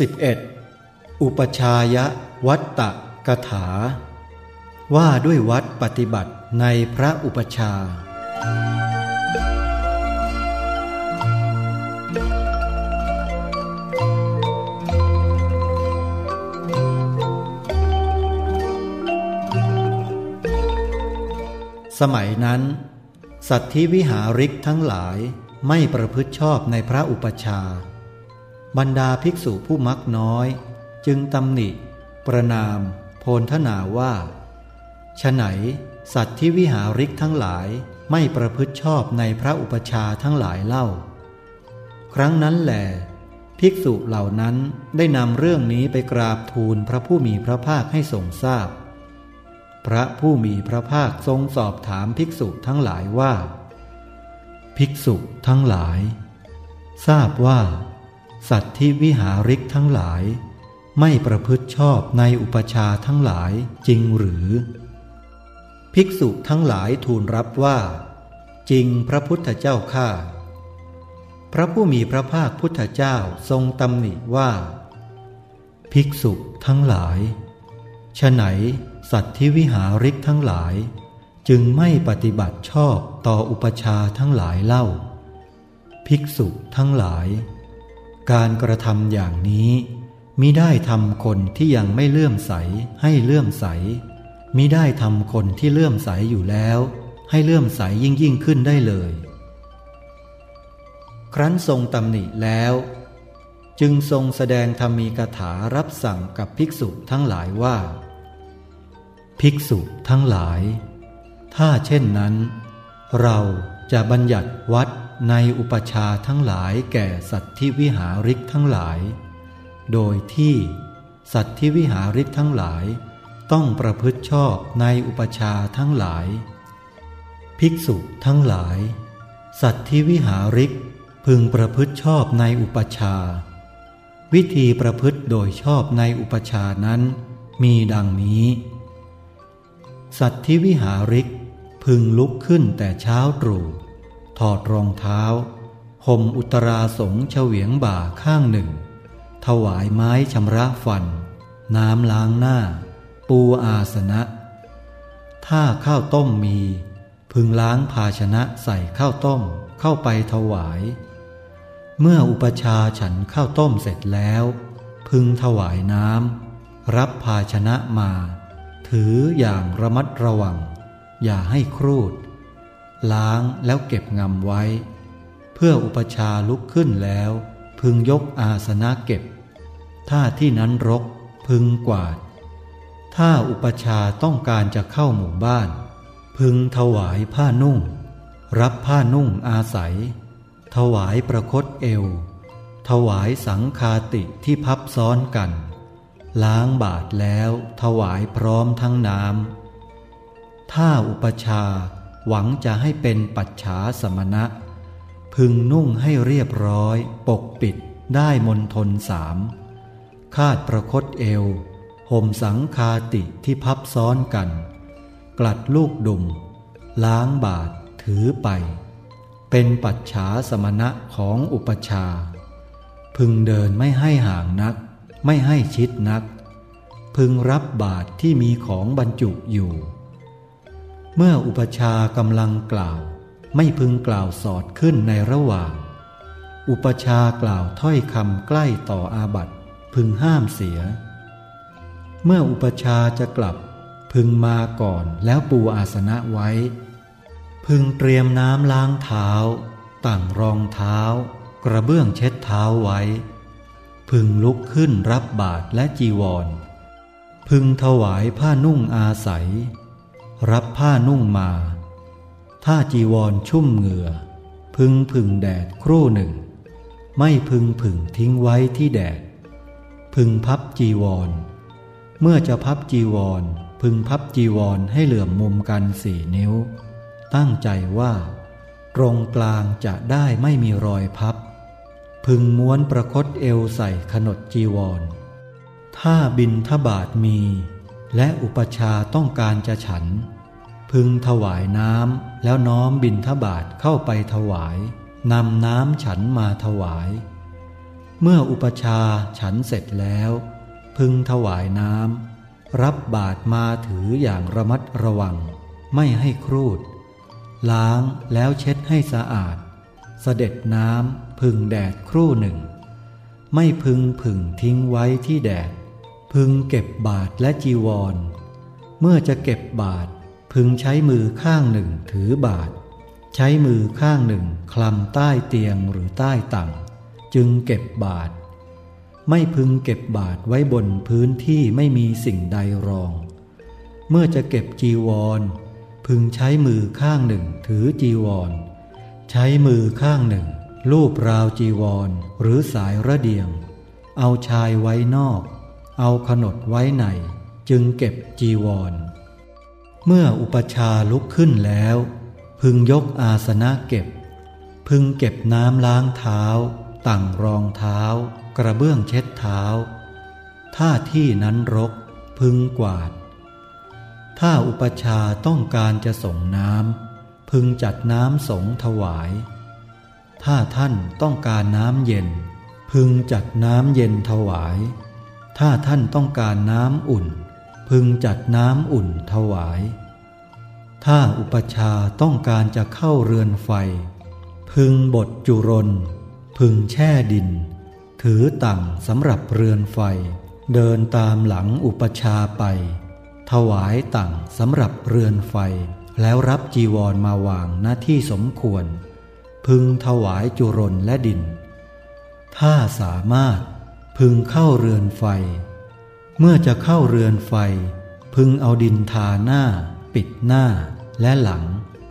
11. อุปชายวัตตะกถา ว่าด้วยวัดปฏิบัติในพระอุปชา สมัยนั้น สัตธิวิหาริกทั้งหลายไม่ประพฤติชอบในพระอุปชา บรรดาภิกษุผู้มักน้อย จึงตำหนิ ประนาม โพนทนาว่าฉไหน สัตว์ที่วิหาริกทั้งหลายไม่ประพฤติชอบในพระอุปชาทั้งหลายเล่า ครั้งนั้นแหลภิกษุเหล่านั้นได้นำเรื่องนี้ไปกราบทูลพระผู้มีพระภาคให้ทรงทราบพพระผู้มีพระภาคทรงสอบถามภิกษุทั้งหลายว่า ภิกษุทั้งหลาย ทราบว่า สัตว์ที่วิหาริกทั้งหลาย ไม่ประพฤติชอบในอุปชาทั้งหลายจริงหรือ ภิกษุทั้งหลายทูลรับว่า จริงพระพุทธเจ้าข้าพระผู้มีพระภาคพุทธเจ้าทรงตำหนิว่า ภิกษุทั้งหลายฉไหนสัตว์ที่วิหาริกทั้งหลาย จึงไม่ปฏิบัติชอบต่ออุปชาทั้งหลายเล่า ภิกษุทั้งหลาย การกระทำอย่างนี้มิได้ทำคนที่ยังไม่เลื่อมใสให้เลื่อมใสมิได้ทำคนที่เลื่อมใสอยู่แล้ว ให้เลื่อมใสยิ่งยิ่งขึ้นได้เลย ครั้นทรงตำหนิแล้ว จึงทรงแสดงธรรมีกถารับสั่งกับภิกษุทั้งหลายว่า ภิกษุทั้งหลาย ถ้าเช่นนั้น เราจะบัญญัติวัด ในอุปชาทั้งหลายแก่สัตว์ที่วิหาริกทั้งหลาย โดยที่สัตว์ที่วิหาริกทั้งหลาย ต้องประพฤติชอบในอุปชาทั้งหลาย ภิกษุทั้งหลาย สัตว์ที่วิหาริกพึงประพฤติชอบในอุปชา วิธีประพฤติโดยชอบในอุปชานั้น มีดังนี้ สัตว์ที่วิหาริกพึงลุกขึ้นแต่เช้าตรู่ ถอดรองเท้า ห่มอุตราสงเฉวียงบ่าข้างหนึ่ง ถวายไม้ชำระฟัน น้ำล้างหน้า ปูอาสนะ ถ้าข้าวต้มมี พึงล้างภาชนะใส่ข้าวต้มเข้าไปถวาย เมื่ออุปชาฉันข้าวต้มเสร็จแล้ว พึงถวายน้ำรับภาชนะมา ถืออย่างระมัดระวัง อย่าให้ครูด ล้างแล้วเก็บงำไว้ เพื่ออุปชาลุกขึ้นแล้ว พึงยกอาสนะเก็บ ถ้าที่นั้นรกพึงกวาด ถ้าอุปชาต้องการจะเข้าหมู่บ้าน พึงถวายผ้านุ่ง รับผ้านุ่งอาศัย ถวายประคตเอว ถวายสังคาติที่พับซ้อนกัน ล้างบาทแล้วถวายพร้อมทั้งน้ำถ้าอุปชา หวังจะให้เป็นปัจฉาสมณะ พึงนุ่งให้เรียบร้อย ปกปิดได้มนทนสาม คาดประคตเอว ห่มสังคาติที่พับซ้อนกัน กลัดลูกดุม ล้างบาทถือไป เป็นปัจฉาสมณะของอุปชา พึงเดินไม่ให้ห่างนัก ไม่ให้ชิดนัก พึงรับบาทที่มีของบรรจุอยู่ เมื่ออุปชากำลังกล่าว ไม่พึงกล่าวสอดขึ้นในระหว่าง อุปชากล่าวถ้อยคำใกล้ต่ออาบัตพึงห้ามเสีย เมื่ออุปชาจะกลับ พึงมาก่อนแล้วปูอาสนะไว้ พึงเตรียมน้ำล้างเท้าตั้งรองเท้า กระเบื้องเช็ดเท้าไว้ พึงลุกขึ้นรับบาทและจีวร พึงถวายผ้านุ่งอาศัย รับผ้านุ่งมา ถ้าจีวรชุ่มเหงื่อ พึงผึ่งแดดครู่หนึ่ง ไม่พึงผึ่งทิ้งไว้ที่แดด พึงพับจีวร เมื่อจะพับจีวร พึงพับจีวรให้เหลื่อมมุมกันสี่นิ้ว ตั้งใจว่า ตรงกลางจะได้ไม่มีรอยพับ พึงม้วนประคตเอวใส่ขนดจีวร ถ้าบินทบาทมี และอุปชาต้องการจะฉัน พึงถวายน้ำแล้วน้อมบินทบาทเข้าไปถวายนำน้ำฉันมาถวาย เมื่ออุปชาฉันเสร็จแล้ว พึงถวายน้ำรับบาตรมาถืออย่างระมัดระวัง ไม่ให้ครูด ล้างแล้วเช็ดให้สะอาด เสด็จน้ำพึงแดดครู่หนึ่ง ไม่พึงผึ่งทิ้งไว้ที่แดด พึงเก็บบาตรและจีวร เมื่อจะเก็บบาตรพึงใช้มือข้างหนึ่งถือบาตรใช้มือข้างหนึ่งคลำใต้เตียงหรือใต้ตังจึงเก็บบาตรไม่พึงเก็บบาตรไว้บนพื้นที่ไม่มีสิ่งใดรอง เมื่อจะเก็บจีวร พึงใช้มือข้างหนึ่งถือจีวร ใช้มือข้างหนึ่งลูบราวจีวรหรือสายระเดียง เอาชายไว้นอก เอาขนดไว้ในจึงเก็บจีวร เมื่ออุปชาลุกขึ้นแล้ว พึงยกอาสนะเก็บ พึงเก็บน้ำล้างเท้าตั้งรองเท้า กระเบื้องเช็ดเท้า ถ้าที่นั้นรก พึงกวาด ถ้าอุปชาต้องการจะส่งน้ำพึงจัดน้ำสงถวาย ถ้าท่านต้องการน้ำเย็น พึงจัดน้ำเย็นถวาย ถ้าท่านต้องการน้ำอุ่น พึงจัดน้ำอุ่นถวาย ถ้าอุปชาต้องการจะเข้าเรือนไฟ พึงบทจุรน พึงแช่ดิน ถือตั่งสำหรับเรือนไฟ เดินตามหลังอุปชาไป ถวายตั่งสำหรับเรือนไฟ แล้วรับจีวรมาวางหน้าที่สมควร พึงถวายจุรนและดิน ถ้าสามารถ พึงเข้าเรือนไฟ เมื่อจะเข้าเรือนไฟ พึงเอาดินทาหน้า ปิดหน้าและหลัง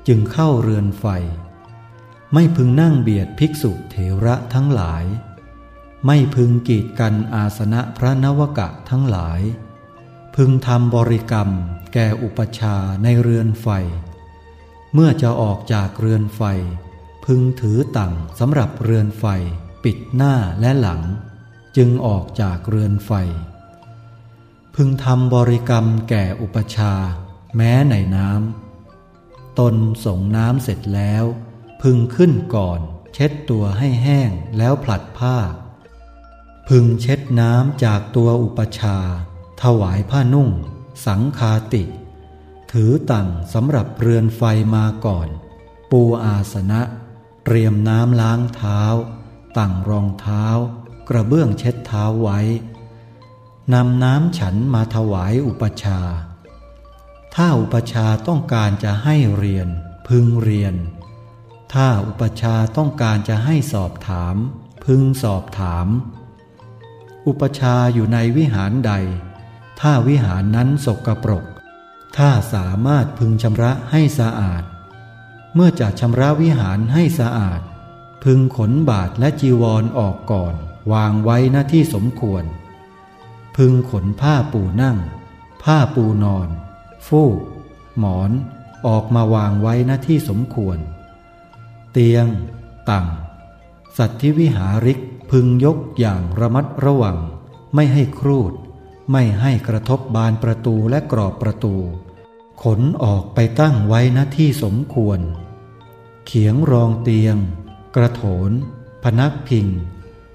จึงเข้าเรือนไฟ ไม่พึงนั่งเบียดภิกษุเถระทั้งหลาย ไม่พึงกีดกันอาสนะพระนวกะทั้งหลาย พึงทำบริกรรมแก่อุปชาในเรือนไฟ เมื่อจะออกจากเรือนไฟ พึงถือตั่งสำหรับเรือนไฟ ปิดหน้าและหลัง จึงออกจากเรือนไฟ พึงทำบริกรรมแก่อุปชา แม้ในน้ำตนส่งน้ำเสร็จแล้ว พึงขึ้นก่อน เช็ดตัวให้แห้งแล้วผลัดผ้า พึงเช็ดน้ำจากตัวอุปชา ถวายผ้านุ่ง สังคาติ ถือตั่งสำหรับเรือนไฟมาก่อน ปูอาสนะ เตรียมน้ำล้างเท้า ตั้งรองเท้า กระเบื้องเช็ดเท้าไว้นำน้ำฉันมาถวายอุปชา ถ้าอุปชาต้องการจะให้เรียน พึงเรียน ถ้าอุปชาต้องการจะให้สอบถาม พึงสอบถาม อุปชาอยู่ในวิหารใด ถ้าวิหารนั้นสกปรก ถ้าสามารถพึงชำระให้สะอาด เมื่อจะชำระวิหารให้สะอาด พึงขนบาทและจีวรออกก่อน วางไว้หน้าที่สมควร พึงขนผ้าปูนั่ง ผ้าปูนอน ฟูก หมอน ออกมาวางไว้หน้าที่สมควร เตียงตั่งสัตว์ที่วิหาริกพึงยกอย่างระมัดระวัง ไม่ให้ครูด ไม่ให้กระทบบานประตูและกรอบประตู ขนออกไปตั้งไว้ณที่สมควร เขียงรองเตียง กระโถน พนักพิง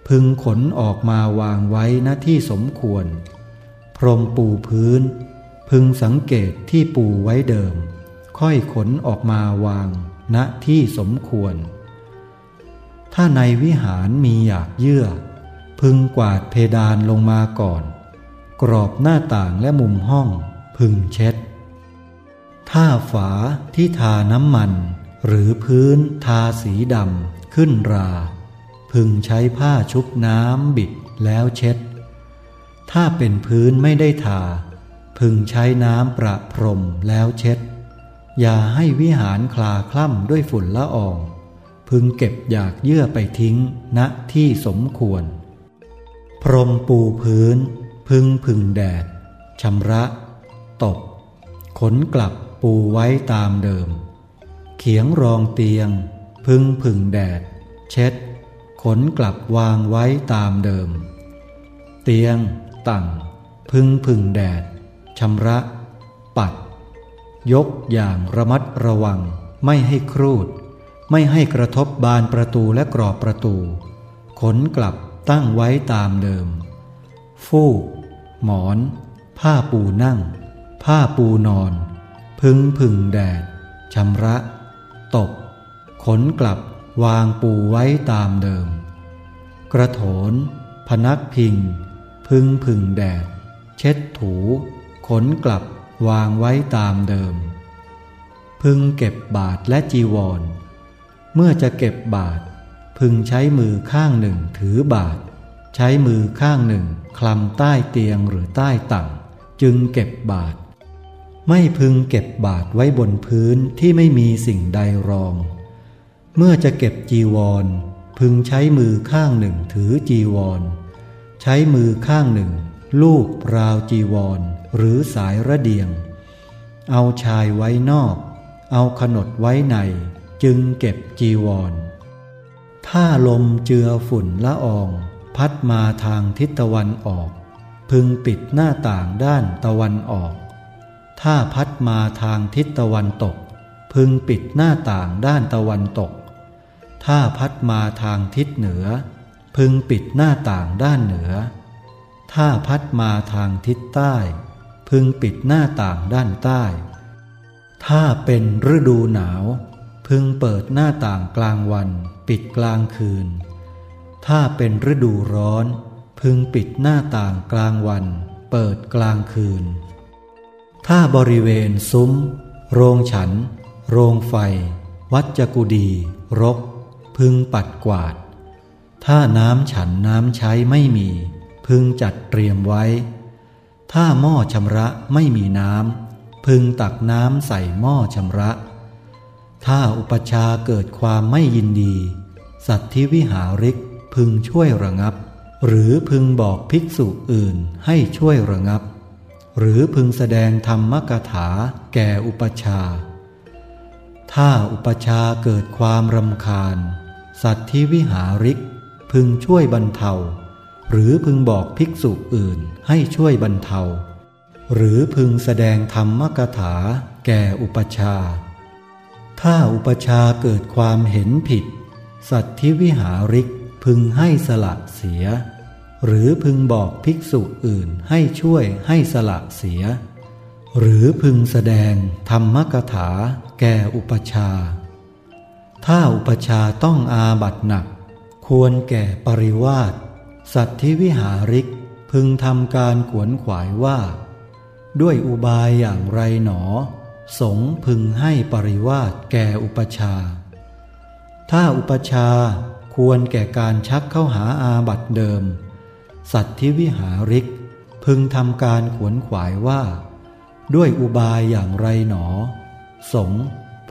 พึงขนออกมาวางไว้ณที่สมควร พรมปูพื้น พึงสังเกตที่ปูไว้เดิม ค่อยขนออกมาวางณที่สมควร ถ้าในวิหารมีอยากเยื่อ พึงกวาดเพดานลงมาก่อน กรอบหน้าต่างและมุมห้อง พึงเช็ด ถ้าฝาที่ทาน้ำมัน หรือพื้นทาสีดำขึ้นรา พึงใช้ผ้าชุบน้ำบิดแล้วเช็ด ถ้าเป็นพื้นไม่ได้ทา พึงใช้น้ำประพรมแล้วเช็ด อย่าให้วิหารคลาคล่ำด้วยฝุ่นละออง พึงเก็บอยากเยื่อไปทิ้งณที่สมควร พรมปูพื้น พึงพึงแดดชำระ ตบ ขนกลับปูไว้ตามเดิม เขียงรองเตียง พึงพึงแดด เช็ด ขนกลับวางไว้ตามเดิม เตียง ตั้งพึงพึงแดดชำระ ปัด ยกอย่างระมัดระวัง ไม่ให้ครูด ไม่ให้กระทบบานประตูและกรอบประตู ขนกลับตั้งไว้ตามเดิม ฟูก หมอน ผ้าปูนั่ง ผ้าปูนอน พึงพึงแดดชำระ ตก ขนกลับ วางปูไว้ตามเดิม กระโถน พนักพิง พึงพึงแดด เช็ดถู ขนกลับวางไว้ตามเดิม พึงเก็บบาทและจีวร เมื่อจะเก็บบาท พึงใช้มือข้างหนึ่งถือบาท ใช้มือข้างหนึ่งคลำใต้เตียงหรือใต้ตังจึงเก็บบาท ไม่พึงเก็บบาทไว้บนพื้นที่ไม่มีสิ่งใดรอง เมื่อจะเก็บจีวร พึงใช้มือข้างหนึ่งถือจีวร ใช้มือข้างหนึ่ง ลูกราวจีวร หรือสายระเดียง เอาชายไว้นอก เอาขนดไว้ใน จึงเก็บจีวร ถ้าลมเจือฝุ่นละออง พัดมาทางทิศตะวันออก พึงปิดหน้าต่างด้านตะวันออก ถ้าพัดมาทางทิศตะวันตก พึงปิดหน้าต่างด้านตะวันตก ถ้าพัดมาทางทิศเหนือ พึงปิดหน้าต่างด้านเหนือ ถ้าพัดมาทางทิศใต้ พึงปิดหน้าต่างด้านใต้ ถ้าเป็นฤดูหนาว พึงเปิดหน้าต่างกลางวัน ปิดกลางคืน ถ้าเป็นฤดูร้อน พึงปิดหน้าต่างกลางวัน เปิดกลางคืน ถ้าบริเวณซุ้ม โรงฉัน โรงไฟ วัดจกุดี รก พึงปัดกวาด ถ้าน้ำฉันน้ำใช้ไม่มี พึงจัดเตรียมไว้ ถ้าหม้อชำระไม่มีน้ำ พึงตักน้ำใส่หม้อชำระ ถ้าอุปชาเกิดความไม่ยินดี สัตว์ทิวิหาริกพึงช่วยระงับ หรือพึงบอกภิกษุอื่นให้ช่วยระงับ หรือพึงแสดงธรรมกถาแก่อุปชาถ้าอุปชาเกิดความรำคาญ สัตว์ที่วิหาริก พึงช่วยบรรเทา หรือพึงบอกภิกษุอื่นให้ช่วยบรรเทา หรือพึงแสดงธรรมกถาแก่อุปชา ถ้าอุปชาเกิดความเห็นผิด สัตว์ที่วิหาริกพึงให้สละเสีย หรือพึงบอกภิกษุอื่นให้ช่วยให้สละเสีย หรือพึงแสดงธรรมกถาแก่อุปชา ถ้าอุปชาต้องอาบัตหนัก ควรแก่ปริวาสสัตว์ที่วิหาริกพึงทำการขวนขวายว่า ด้วยอุบายอย่างไรหนอ สงพึงให้ปริวาสแก่อุปชา ถ้าอุปชาควรแก่การชักเข้าหาอาบัตเดิม สัตว์ที่วิหาริก พึงทำการขวนขวายว่า ด้วยอุบายอย่างไรหนอ สง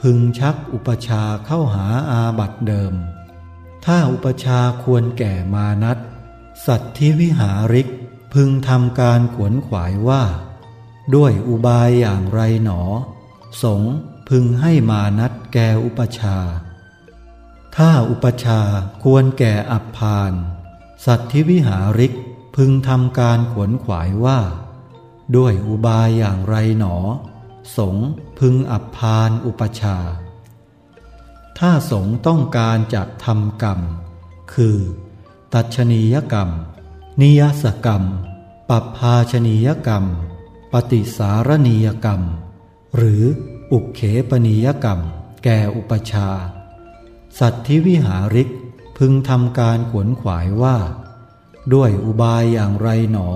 พึงชักอุปชาเข้าหาอาบัตเดิม ถ้าอุปชาควรแก่มานัตสัตว์ที่วิหาริกพึงทำการขวนขวายว่า ด้วยอุบายอย่างไรหนอ สงพึงให้มานัตแก่อุปชา ถ้าอุปชาควรแก่อับพานสัตว์ที่วิหาริกพึงทำการขวนขวายว่า ด้วยอุบายอย่างไรหนอ สงพึงอับพานอุปชา ถ้าสงต้องการจะทำกรรม คือ ตัชนียกรรม นิยสกรรม ปัปภาชนียกรรม ปฏิสารณียกรรม หรืออุเขปนิยกรรม แก่อุปชา สัตว์ที่วิหาริกพึงทำการขวนขวายว่า ด้วยอุบายอย่างไรหนอ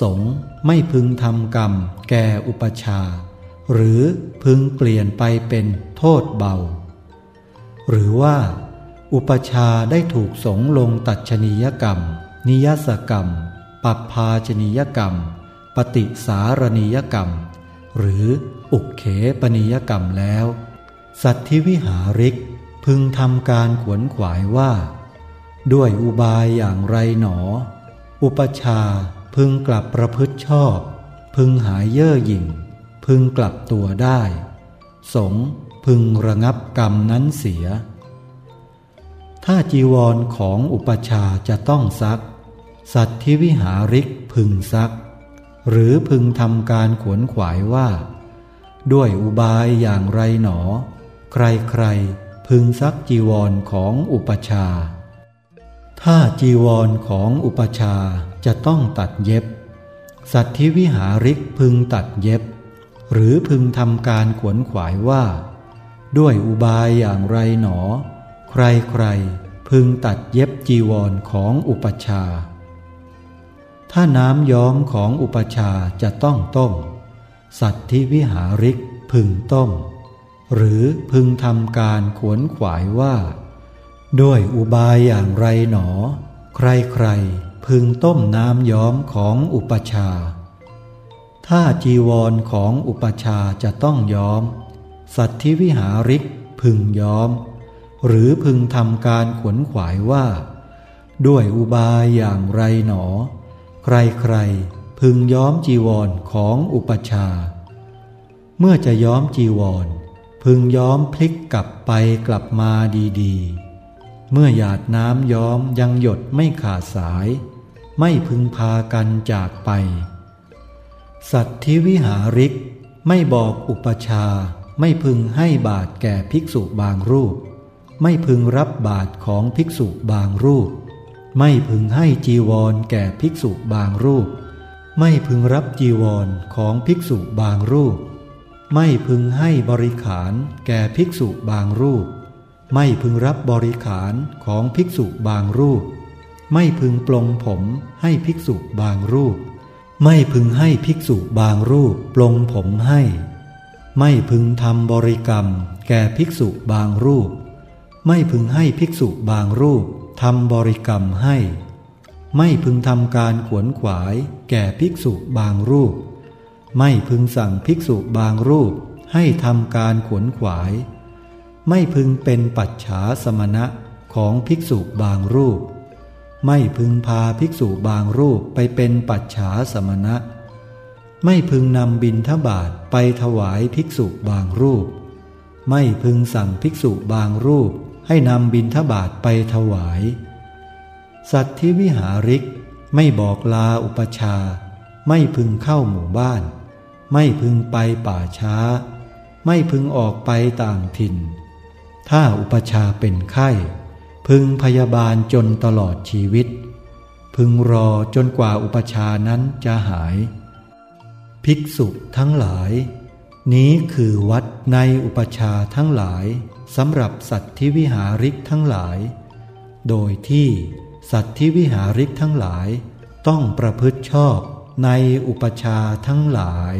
สงไม่พึงทำกรรมแก่อุปชา หรือพึงเปลี่ยนไปเป็นโทษเบา หรือว่า อุปชาได้ถูกสงลงตัดชนียกรรม นิยสกรรม ปัปภาชนียกรรม ปฏิสารณียกรรม หรืออุกเขปนิยกรรมแล้ว สัตว์ที่วิหาริกพึงทำการขวนขวายว่า ด้วยอุบายอย่างไรหนอ อุปชาพึงกลับประพฤติชอบ พึงหายเย่อหยิ่ง พึงกลับตัวได้ สงพึงระงับกรรมนั้นเสีย ถ้าจีวรของอุปชาจะต้องซัก สัตว์ที่วิหาริกพึงซัก หรือพึงทำการขวนขวายว่า ด้วยอุบายอย่างไรหนอ ใครใครพึงซักจีวรของอุปชา ถ้าจีวรของอุปชาจะต้องตัดเย็บ สัตว์ที่วิหาริกพึงตัดเย็บ หรือพึงทำการขวนขวายว่า ด้วยอุบายอย่างไรหนอ ใครใครพึงตัดเย็บจีวรของอุปชา ถ้าน้ำย้อมของอุปชาจะต้องต้ม สัตว์ที่วิหาริกพึงต้ม หรือพึงทำการขวนขวายว่า ด้วยอุบายอย่างไรหนอ ใครใครพึงต้มน้ำย้อมของอุปชา ถ้าจีวรของอุปชาจะต้องย้อม สัตว์ที่วิหาริกพึงย้อม หรือพึงทำการขวนขวายว่า ด้วยอุบายอย่างไรหนอ ใครใครพึงย้อมจีวรของอุปชา เมื่อจะย้อมจีวร พึงย้อมพลิกกลับไปกลับมาดีๆ เมื่อหยาดน้ำย้อมยังหยดไม่ขาดสาย ไม่พึงพากันจากไป สัตว์ที่วิหาริกไม่บอกอุปชา ไม่พึงให้บาทแก่ภิกษุบางรูป ไม่พึงรับบาทของภิกษุบางรูป ไม่พึงให้จีวรแก่ภิกษุบางรูป ไม่พึงรับจีวรของภิกษุบางรูป ไม่พึงให้บริขารแก่ภิกษุบางรูป ไม่พึงรับบริขารของภิกษุบางรูป ไม่พึงปลงผมให้ภิกษุบางรูป ไม่พึงให้ภิกษุบางรูปปลงผมให้ ไม่พึงทำบริกรรม แก่ภิกษุบางรูป ไม่พึงให้ภิกษุบางรูปทำบริกรรมให้ ไม่พึงทำการขวนขวาย แก่ภิกษุบางรูป ไม่พึงสั่งภิกษุบางรูปให้ทำการขวนขวาย ไม่พึงเป็นปัจฉาสมณะของภิกษุบางรูป ไม่พึงพาภิกษุบางรูปไปเป็นปัจฉาสมณะ ไม่พึงนำบินทบาทไปถวายภิกษุบางรูป ไม่พึงสั่งภิกษุบางรูปให้นำบินทบาทไปถวาย สัตว์ที่วิหาริกไม่บอกลาอุปชา ไม่พึงเข้าหมู่บ้าน ไม่พึงไปป่าช้า ไม่พึงออกไปต่างถิ่น ถ้าอุปชาเป็นไข้ พึงพยาบาลจนตลอดชีวิต พึงรอจนกว่าอุปชานั้นจะหาย ภิกษุทั้งหลาย นี้คือวัดในอุปชาทั้งหลายสำหรับสัตว์ที่วิหาริกทั้งหลาย โดยที่สัตว์ที่วิหาริกทั้งหลาย ต้องประพฤติชอบในอุปชาทั้งหลาย